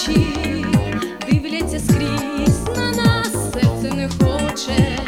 очі дивляться скрізь на нас, серце не хоче.